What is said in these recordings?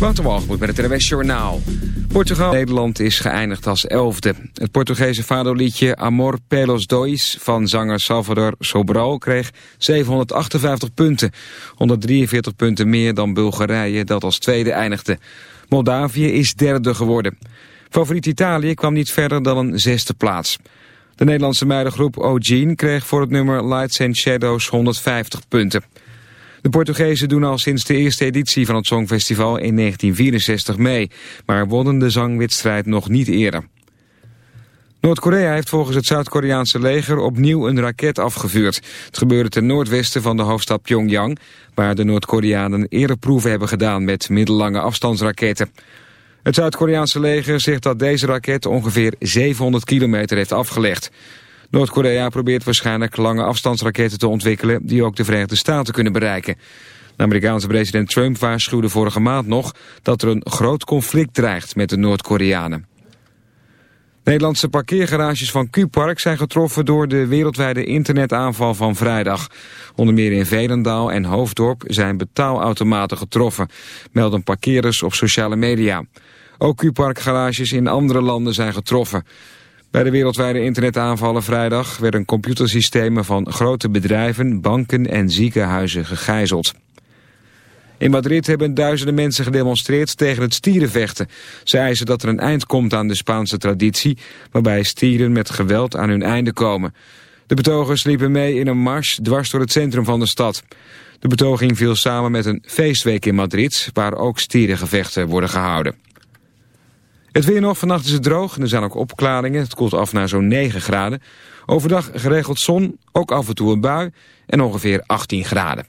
Waterwalgemoed met het NWS Journaal. Portugal Nederland is geëindigd als elfde. Het Portugese fado-liedje Amor Pelos Dois van zanger Salvador Sobral kreeg 758 punten. 143 punten meer dan Bulgarije dat als tweede eindigde. Moldavië is derde geworden. Favoriet Italië kwam niet verder dan een zesde plaats. De Nederlandse meidengroep O'Gene kreeg voor het nummer Lights and Shadows 150 punten. De Portugezen doen al sinds de eerste editie van het Songfestival in 1964 mee, maar wonnen de zangwedstrijd nog niet eerder. Noord-Korea heeft volgens het Zuid-Koreaanse leger opnieuw een raket afgevuurd. Het gebeurde ten noordwesten van de hoofdstad Pyongyang, waar de Noord-Koreanen eerder proeven hebben gedaan met middellange afstandsraketten. Het Zuid-Koreaanse leger zegt dat deze raket ongeveer 700 kilometer heeft afgelegd. Noord-Korea probeert waarschijnlijk lange afstandsraketten te ontwikkelen... die ook de Verenigde Staten kunnen bereiken. De Amerikaanse president Trump waarschuwde vorige maand nog... dat er een groot conflict dreigt met de Noord-Koreanen. Nederlandse parkeergarages van Q-Park zijn getroffen door de wereldwijde internetaanval van vrijdag. Onder meer in Velendaal en Hoofddorp zijn betaalautomaten getroffen, melden parkeerders op sociale media. Ook Q-Park garages in andere landen zijn getroffen. Bij de wereldwijde internetaanvallen vrijdag werden computersystemen van grote bedrijven, banken en ziekenhuizen gegijzeld. In Madrid hebben duizenden mensen gedemonstreerd tegen het stierenvechten. Ze eisen dat er een eind komt aan de Spaanse traditie... waarbij stieren met geweld aan hun einde komen. De betogers liepen mee in een mars dwars door het centrum van de stad. De betoging viel samen met een feestweek in Madrid... waar ook stierengevechten worden gehouden. Het weer nog, vannacht is het droog en er zijn ook opklaringen. Het koelt af naar zo'n 9 graden. Overdag geregeld zon, ook af en toe een bui en ongeveer 18 graden.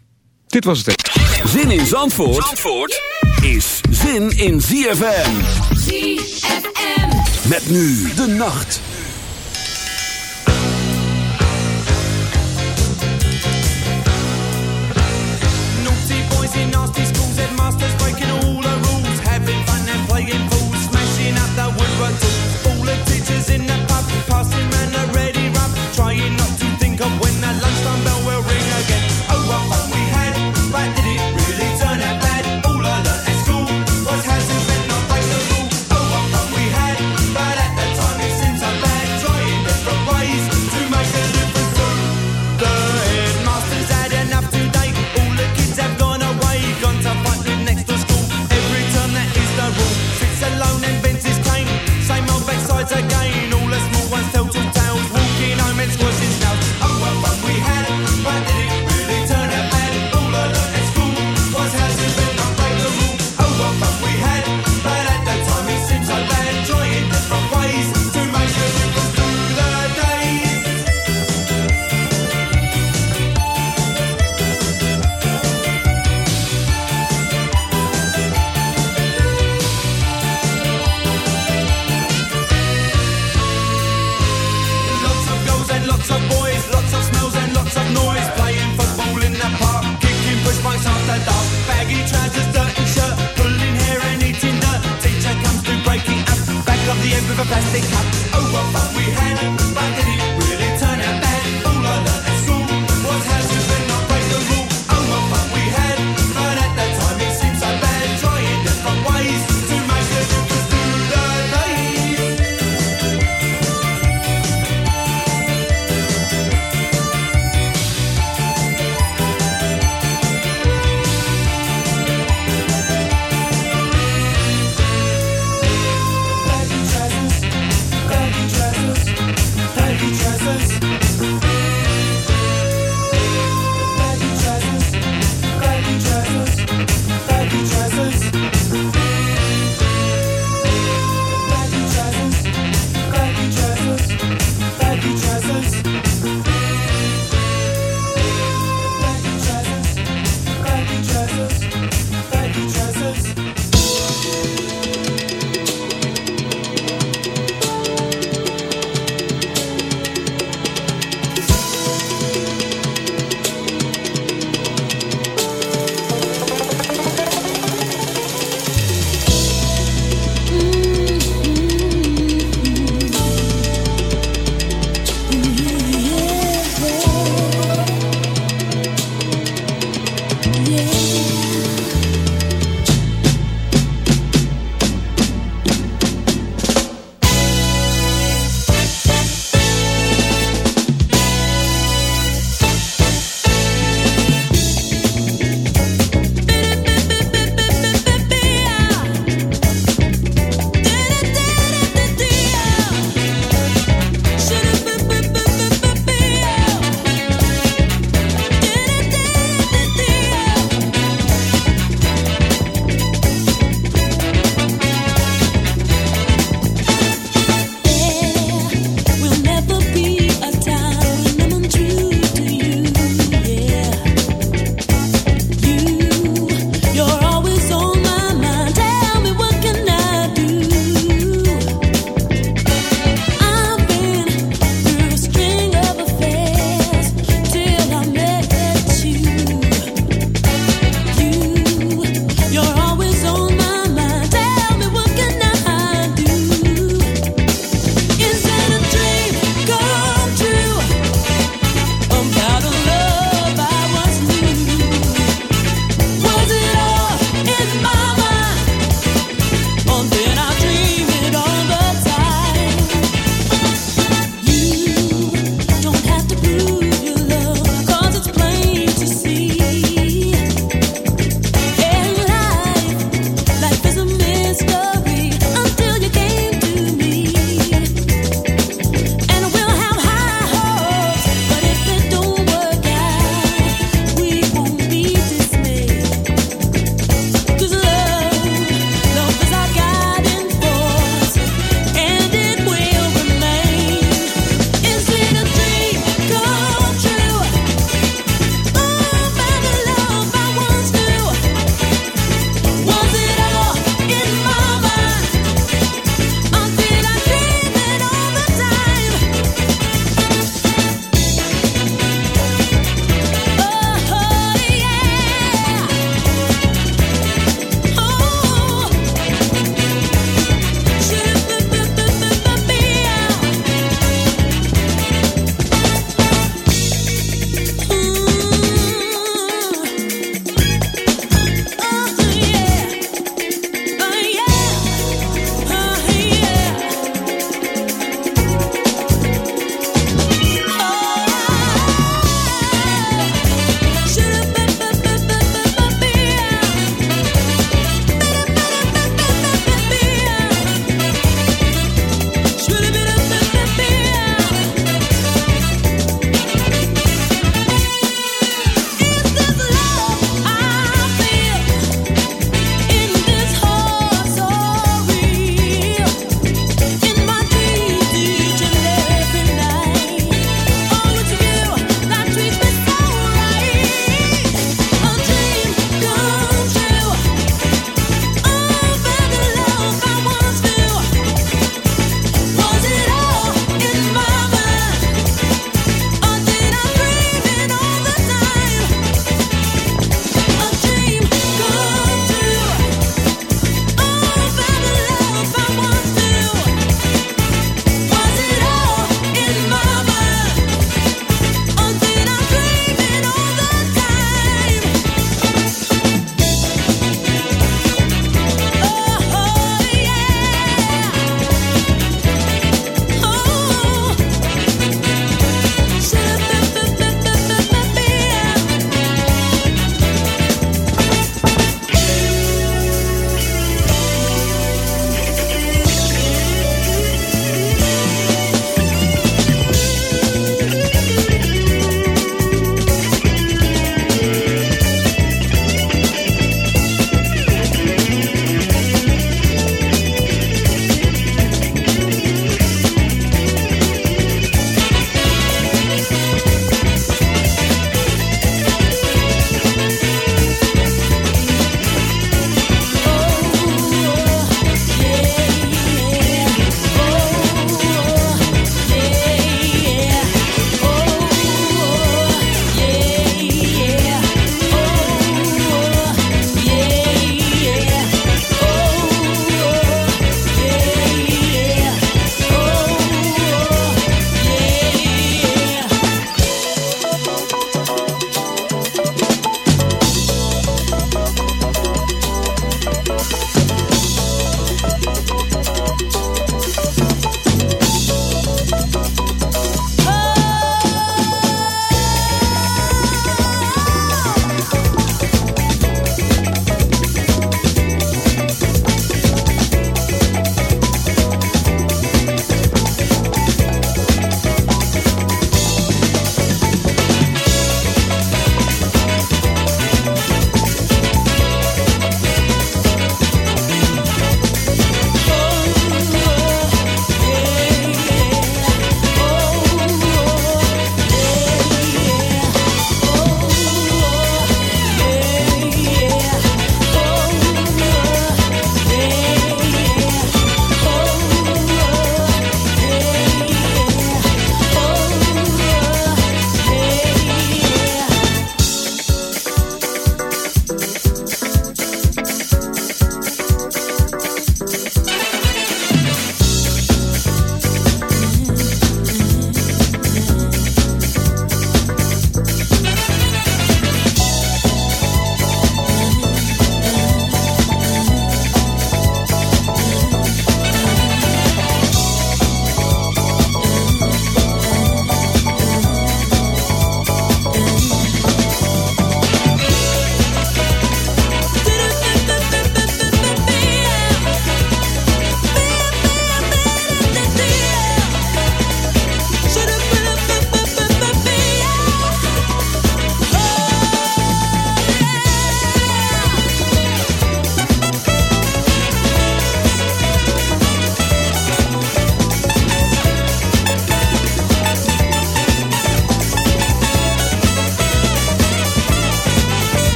Dit was het. Zin in Zandvoort, Zandvoort is zin in ZFM. ZFM. Met nu de nacht. Teachers in the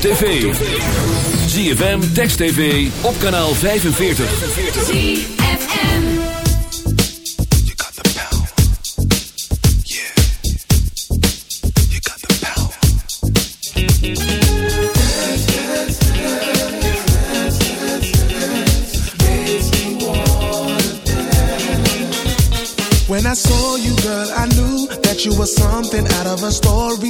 op tv. ZFM, Text TV, op kanaal 45. When I saw you, girl, I knew that you were something out of a story.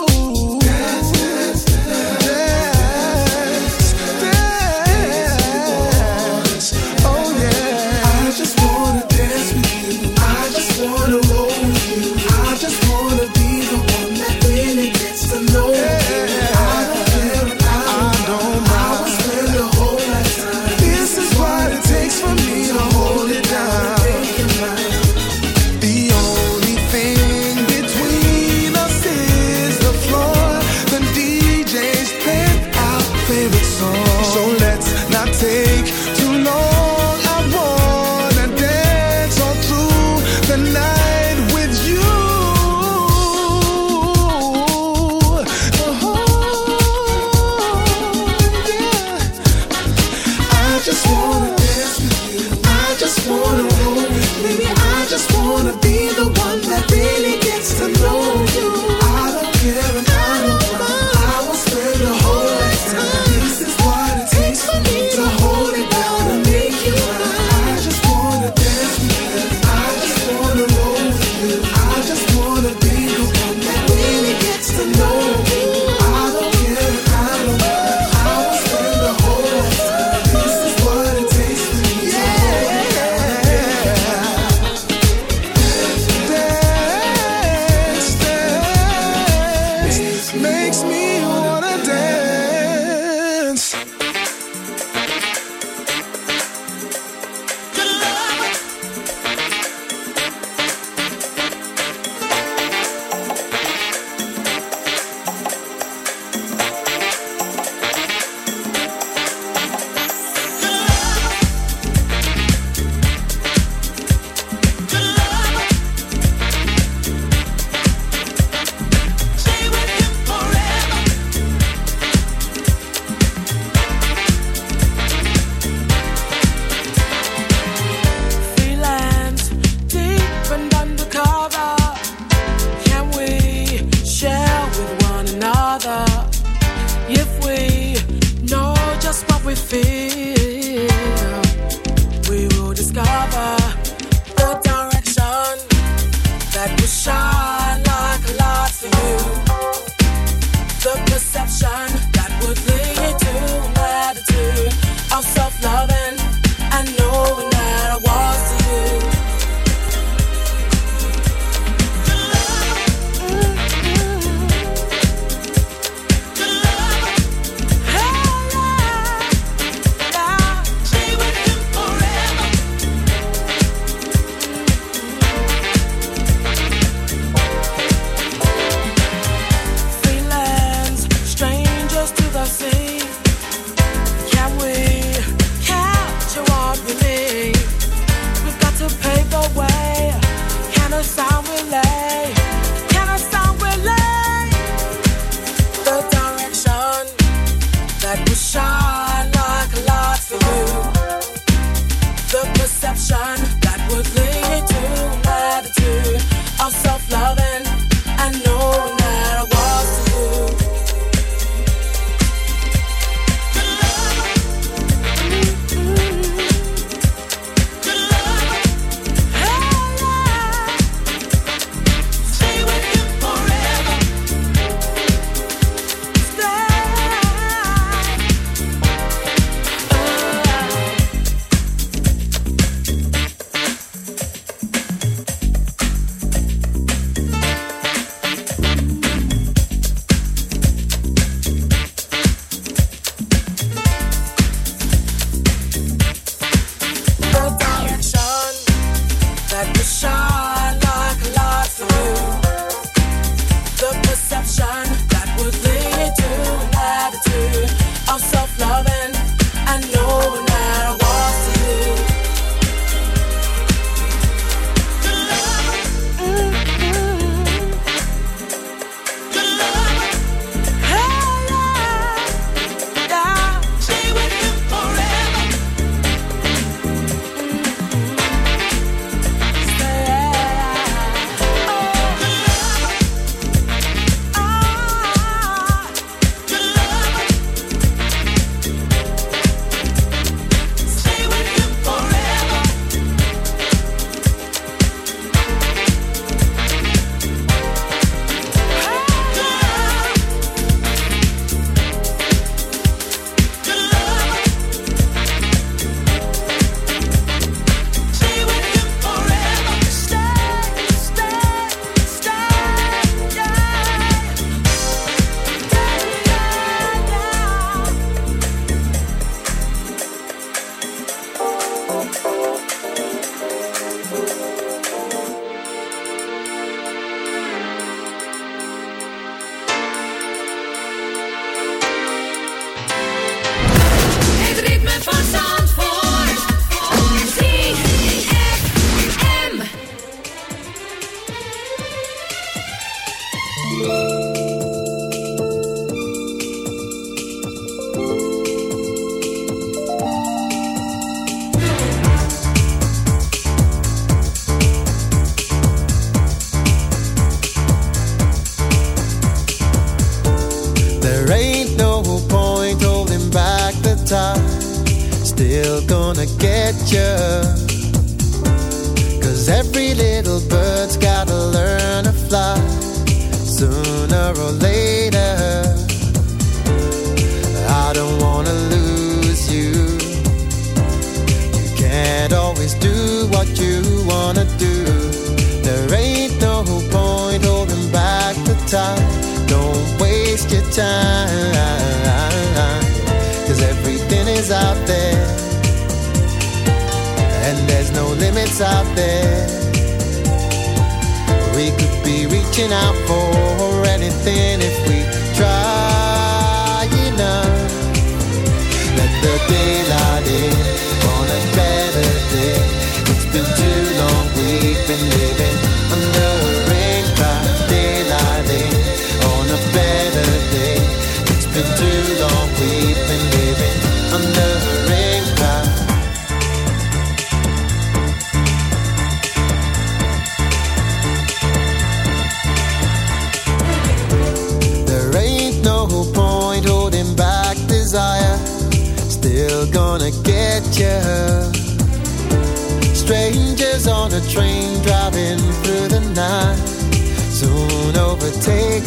looking out for anything if we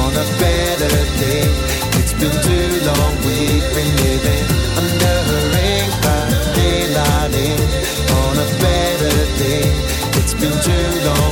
on a better day. It's been too long, we've been living under a on a better day. It's been too long.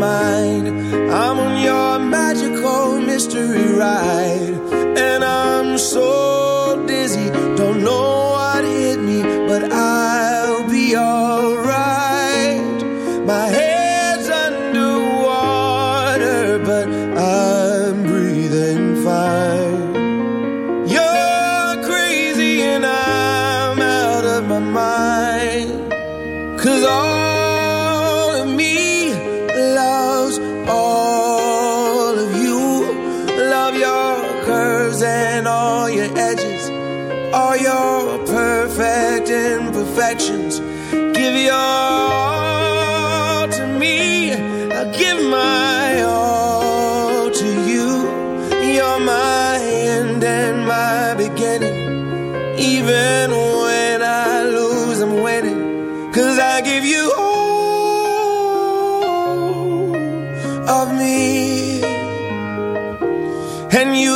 mind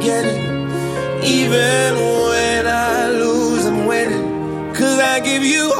my beginning. Even when I lose, I'm winning. Cause I give you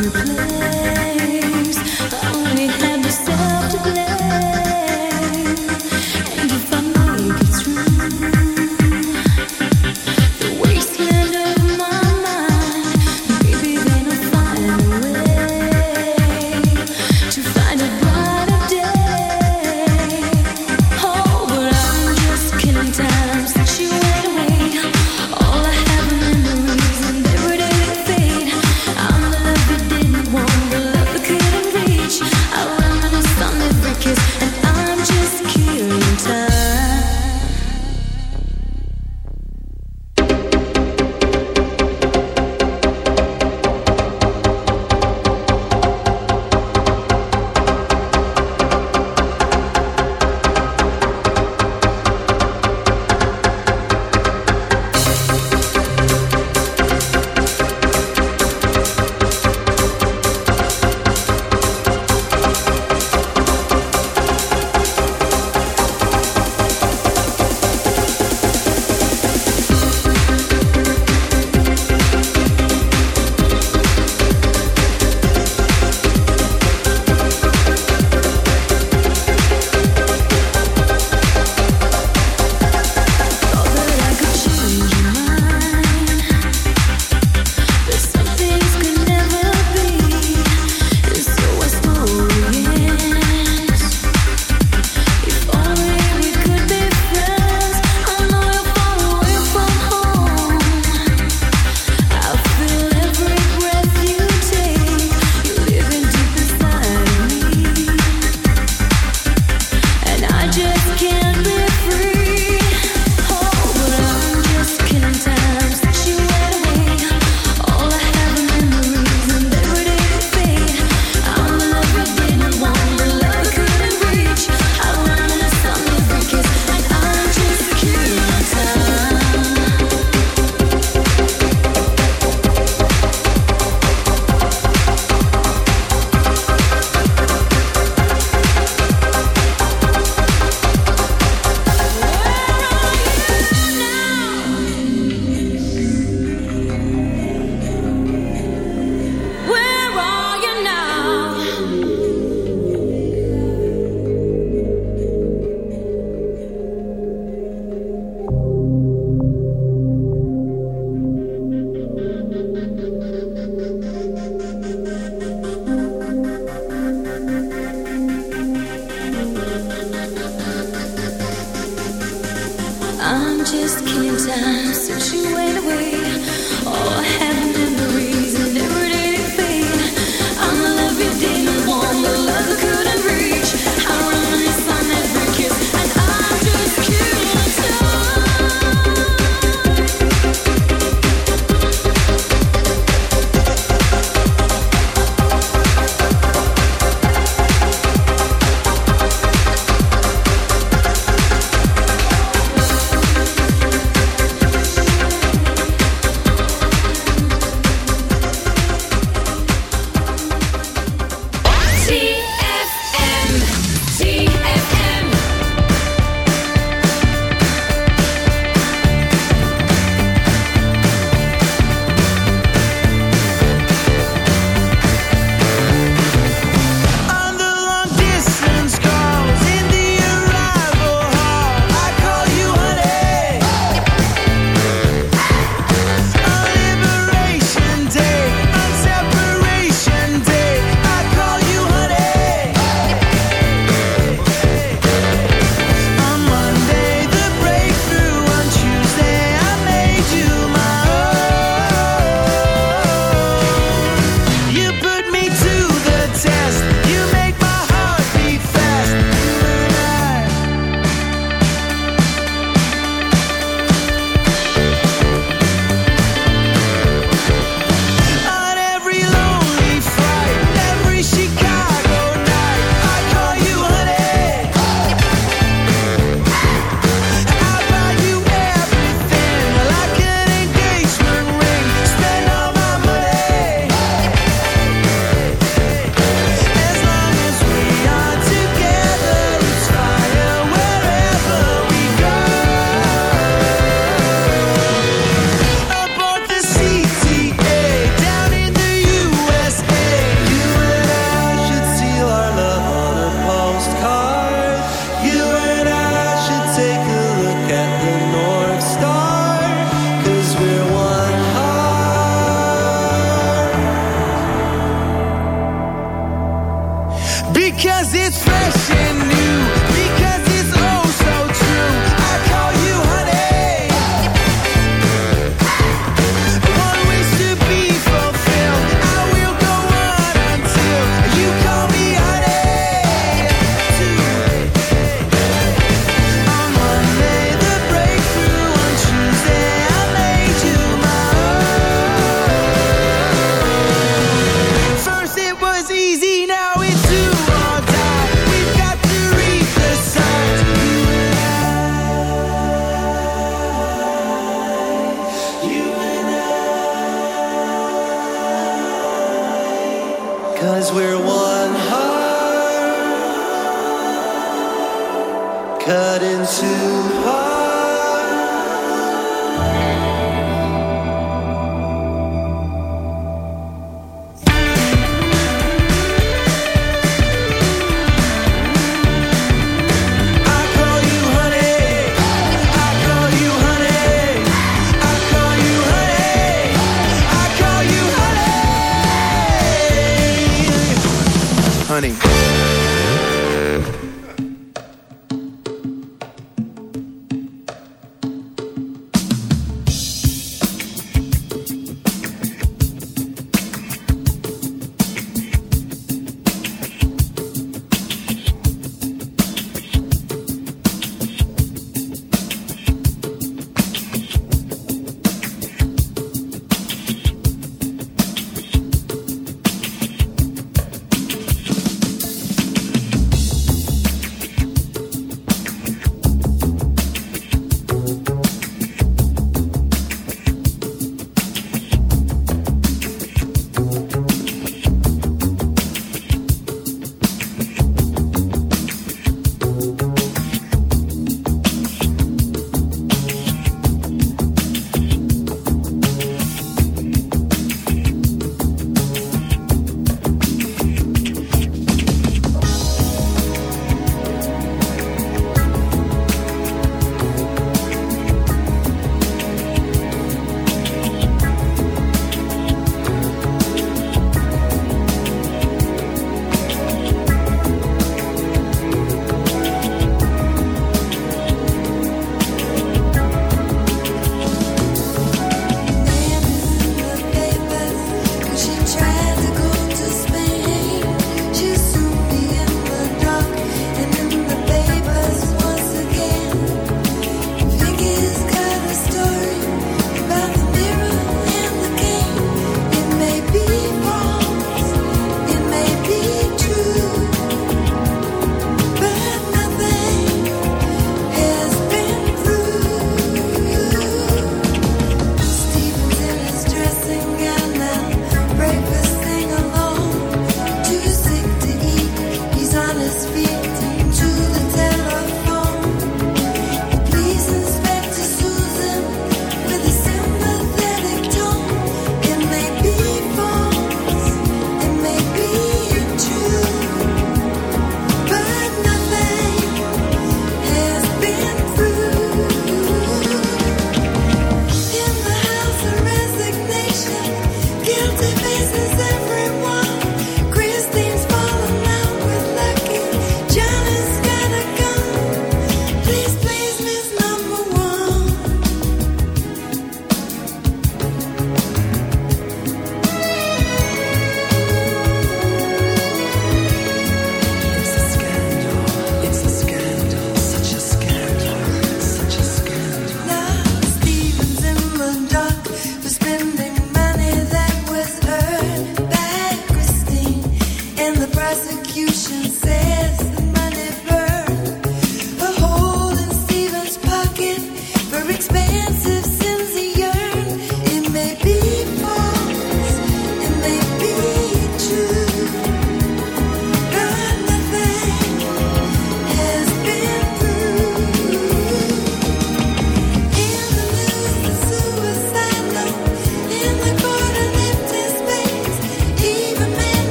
a lonely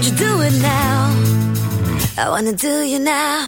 don't you do it now? I wanna do you now.